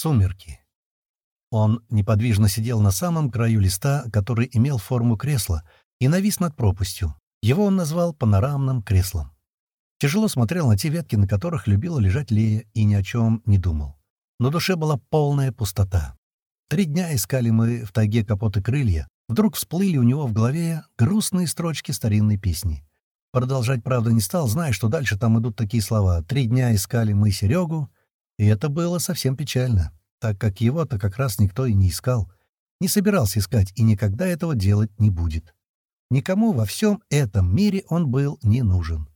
Сумерки. Он неподвижно сидел на самом краю листа, который имел форму кресла, и навис над пропастью. Его он назвал панорамным креслом. Тяжело смотрел на те ветки, на которых любила лежать Лея, и ни о чем не думал. На душе была полная пустота. Три дня искали мы в тайге капоты крылья. Вдруг всплыли у него в голове грустные строчки старинной песни. Продолжать, правда, не стал, зная, что дальше там идут такие слова. «Три дня искали мы Серегу», и это было совсем печально, так как его-то как раз никто и не искал. Не собирался искать и никогда этого делать не будет. Никому во всем этом мире он был не нужен.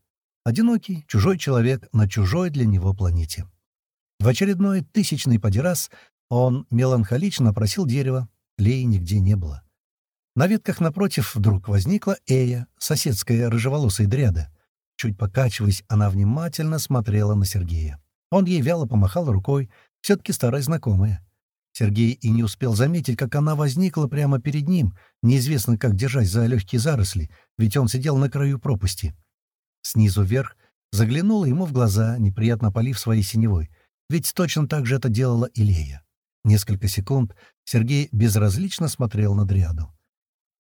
Одинокий, чужой человек на чужой для него планете. В очередной тысячный подираз он меланхолично просил дерево, Леи нигде не было. На ветках напротив вдруг возникла Эя, соседская рыжеволосая дряда. Чуть покачиваясь, она внимательно смотрела на Сергея. Он ей вяло помахал рукой, все-таки старая знакомая. Сергей и не успел заметить, как она возникла прямо перед ним, неизвестно как держась за легкие заросли, ведь он сидел на краю пропасти. Снизу вверх заглянула ему в глаза, неприятно полив своей синевой, ведь точно так же это делала и Лея. Несколько секунд Сергей безразлично смотрел на Дриаду.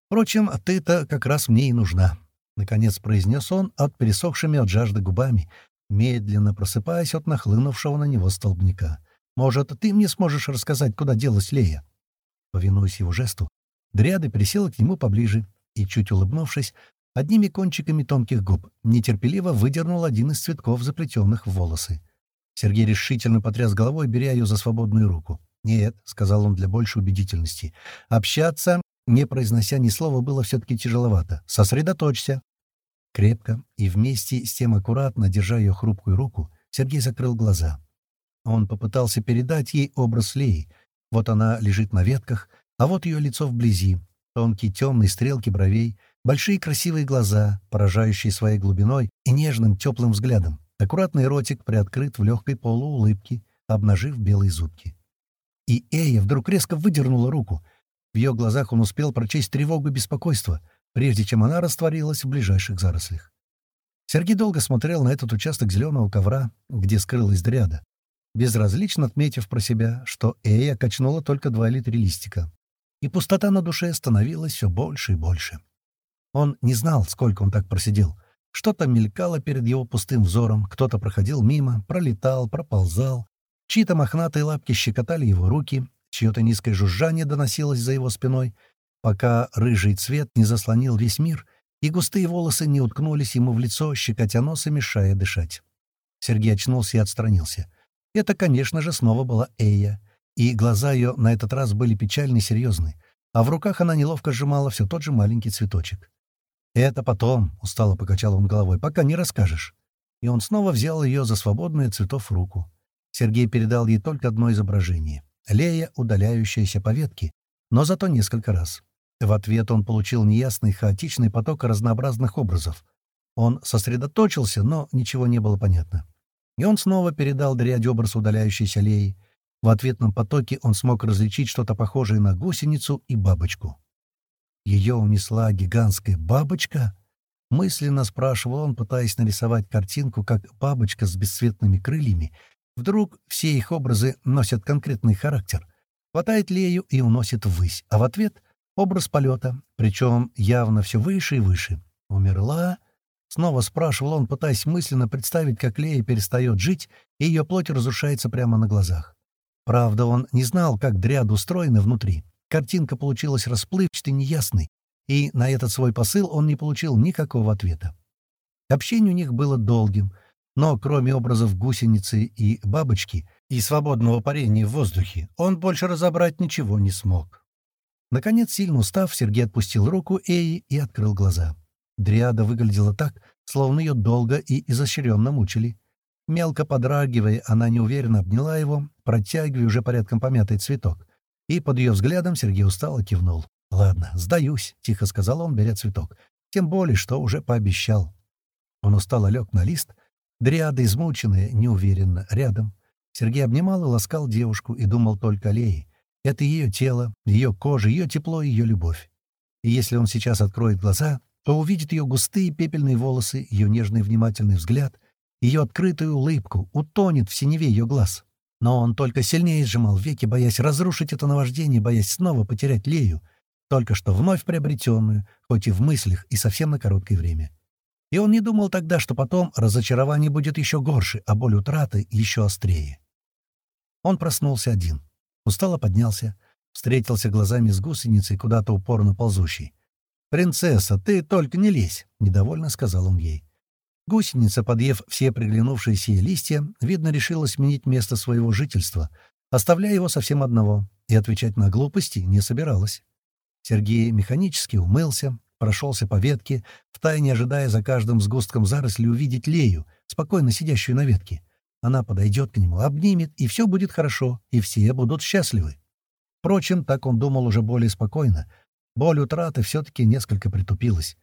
«Впрочем, ты-то как раз мне и нужна», — наконец произнес он от пересохшими от жажды губами, медленно просыпаясь от нахлынувшего на него столбняка. «Может, ты мне сможешь рассказать, куда делась Лея?» Повинуясь его жесту, Дриада присела к нему поближе и, чуть улыбнувшись, одними кончиками тонких губ нетерпеливо выдернул один из цветков, заплетенных в волосы. Сергей решительно потряс головой, беря ее за свободную руку. «Нет», — сказал он для большей убедительности, — «общаться, не произнося ни слова, было все-таки тяжеловато. Сосредоточься». Крепко и вместе с тем аккуратно, держа ее хрупкую руку, Сергей закрыл глаза. Он попытался передать ей образ Леи. Вот она лежит на ветках, а вот ее лицо вблизи. Тонкие темные стрелки бровей, большие красивые глаза, поражающие своей глубиной и нежным теплым взглядом. Аккуратный ротик приоткрыт в легкой полуулыбке, обнажив белые зубки. И Эя вдруг резко выдернула руку. В ее глазах он успел прочесть тревогу и беспокойство — прежде чем она растворилась в ближайших зарослях. Сергей долго смотрел на этот участок зеленого ковра, где скрылась дряда, безразлично отметив про себя, что Эя качнула только два или три листика. И пустота на душе становилась все больше и больше. Он не знал, сколько он так просидел. Что-то мелькало перед его пустым взором, кто-то проходил мимо, пролетал, проползал. Чьи-то мохнатые лапки щекотали его руки, чье-то низкое жужжание доносилось за его спиной — пока рыжий цвет не заслонил весь мир, и густые волосы не уткнулись ему в лицо, щекотя нос и мешая дышать. Сергей очнулся и отстранился. Это, конечно же, снова была Эя, и глаза ее на этот раз были печальны и серьезны, а в руках она неловко сжимала все тот же маленький цветочек. «Это потом», — устало покачал он головой, — «пока не расскажешь». И он снова взял ее за свободную цветов руку. Сергей передал ей только одно изображение — Лея, удаляющаяся по ветке, но зато несколько раз. В ответ он получил неясный, хаотичный поток разнообразных образов. Он сосредоточился, но ничего не было понятно. И он снова передал дрядь образ удаляющейся аллеи. В ответном потоке он смог различить что-то похожее на гусеницу и бабочку. Ее унесла гигантская бабочка? Мысленно спрашивал он, пытаясь нарисовать картинку, как бабочка с бесцветными крыльями. Вдруг все их образы носят конкретный характер. Хватает Лею и уносит ввысь, а в ответ Образ полета, причем явно все выше и выше. «Умерла?» Снова спрашивал он, пытаясь мысленно представить, как Лея перестает жить, и ее плоть разрушается прямо на глазах. Правда, он не знал, как дряда устроена внутри. Картинка получилась расплывчатой, неясной, и на этот свой посыл он не получил никакого ответа. Общение у них было долгим, но кроме образов гусеницы и бабочки и свободного парения в воздухе, он больше разобрать ничего не смог. Наконец, сильно устав, Сергей отпустил руку Эи и открыл глаза. Дриада выглядела так, словно ее долго и изощренно мучили. Мелко подрагивая, она неуверенно обняла его, протягивая уже порядком помятый цветок. И под ее взглядом Сергей устало кивнул. «Ладно, сдаюсь», — тихо сказал он, беря цветок. «Тем более, что уже пообещал». Он устало лег на лист. Дриада, измученная, неуверенно, рядом. Сергей обнимал и ласкал девушку и думал только о Лее. Это ее тело, ее кожа, ее тепло ее любовь. И если он сейчас откроет глаза, то увидит ее густые пепельные волосы, ее нежный внимательный взгляд, ее открытую улыбку, утонет в синеве ее глаз. Но он только сильнее сжимал веки, боясь разрушить это наваждение, боясь снова потерять Лею, только что вновь приобретенную, хоть и в мыслях, и совсем на короткое время. И он не думал тогда, что потом разочарование будет еще горше, а боль утраты еще острее. Он проснулся один. Устало поднялся, встретился глазами с гусеницей, куда-то упорно ползущей. «Принцесса, ты только не лезь!» — недовольно сказал он ей. Гусеница, подъев все приглянувшиеся листья, видно, решила сменить место своего жительства, оставляя его совсем одного, и отвечать на глупости не собиралась. Сергей механически умылся, прошелся по ветке, втайне ожидая за каждым сгустком заросли увидеть Лею, спокойно сидящую на ветке. Она подойдет к нему, обнимет, и все будет хорошо, и все будут счастливы. Впрочем, так он думал уже более спокойно. Боль утраты все-таки несколько притупилась.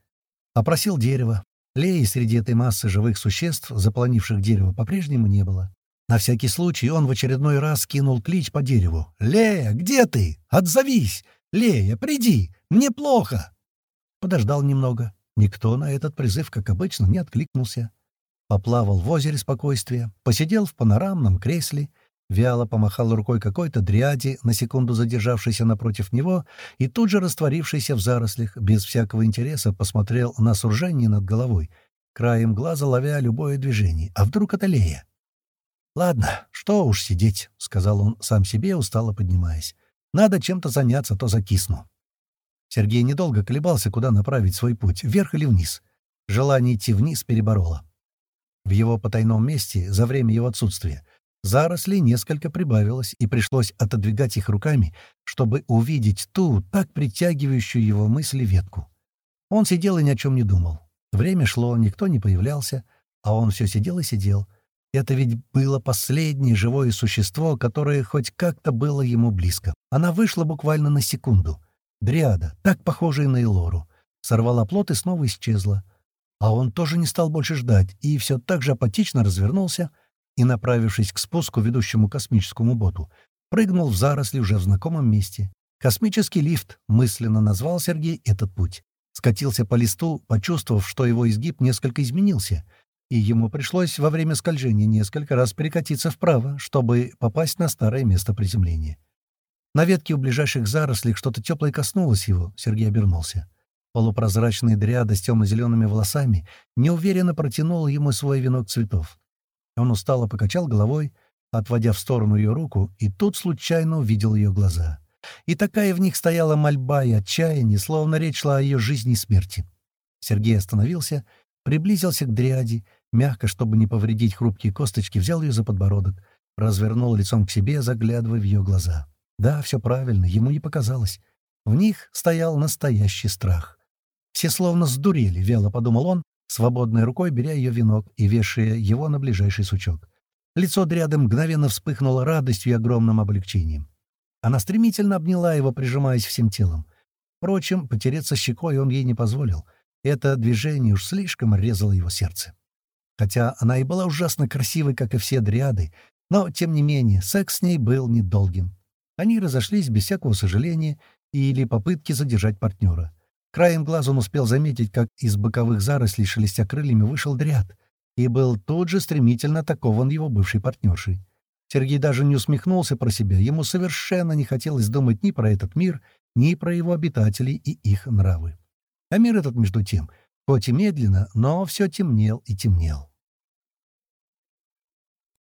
Опросил дерево. Леи среди этой массы живых существ, заполонивших дерево, по-прежнему не было. На всякий случай он в очередной раз кинул клич по дереву. «Лея, где ты? Отзовись! Лея, приди! Мне плохо!» Подождал немного. Никто на этот призыв, как обычно, не откликнулся. Поплавал в озере спокойствия, посидел в панорамном кресле, вяло помахал рукой какой-то дряди, на секунду задержавшейся напротив него и тут же растворившейся в зарослях, без всякого интереса посмотрел на суржение над головой, краем глаза ловя любое движение. А вдруг это Лея? «Ладно, что уж сидеть», — сказал он сам себе, устало поднимаясь. «Надо чем-то заняться, то закисну». Сергей недолго колебался, куда направить свой путь, вверх или вниз. Желание идти вниз перебороло. В его потайном месте, за время его отсутствия, зарослей несколько прибавилось, и пришлось отодвигать их руками, чтобы увидеть ту, так притягивающую его мысли ветку. Он сидел и ни о чем не думал. Время шло, никто не появлялся, а он все сидел и сидел. Это ведь было последнее живое существо, которое хоть как-то было ему близко. Она вышла буквально на секунду — Дриада, так похожая на Элору, сорвала плод и снова исчезла. А он тоже не стал больше ждать и все так же апатично развернулся и, направившись к спуску, ведущему космическому боту, прыгнул в заросли уже в знакомом месте. «Космический лифт», — мысленно назвал Сергей этот путь. Скатился по листу, почувствовав, что его изгиб несколько изменился, и ему пришлось во время скольжения несколько раз перекатиться вправо, чтобы попасть на старое место приземления. На ветке у ближайших зарослей что-то теплое коснулось его. Сергей обернулся. Полупрозрачная дряда с темно-зелеными волосами неуверенно протянула ему свой венок цветов. Он устало покачал головой, отводя в сторону ее руку, и тут случайно увидел ее глаза. И такая в них стояла мольба и отчаяние, словно речь шла о ее жизни и смерти. Сергей остановился, приблизился к дряде, мягко, чтобы не повредить хрупкие косточки, взял ее за подбородок, развернул лицом к себе, заглядывая в ее глаза. Да, все правильно, ему не показалось. В них стоял настоящий страх. Все словно сдурели, вяло подумал он, свободной рукой беря ее венок и вешая его на ближайший сучок. Лицо дряды мгновенно вспыхнуло радостью и огромным облегчением. Она стремительно обняла его, прижимаясь всем телом. Впрочем, потереться щекой он ей не позволил. Это движение уж слишком резало его сердце. Хотя она и была ужасно красивой, как и все дриады, но, тем не менее, секс с ней был недолгим. Они разошлись без всякого сожаления или попытки задержать партнера. Краем глаза он успел заметить, как из боковых зарослей, шелестя крыльями, вышел дряд, и был тут же стремительно атакован его бывшей партнершей. Сергей даже не усмехнулся про себя, ему совершенно не хотелось думать ни про этот мир, ни про его обитателей и их нравы. А мир этот, между тем, хоть и медленно, но все темнел и темнел.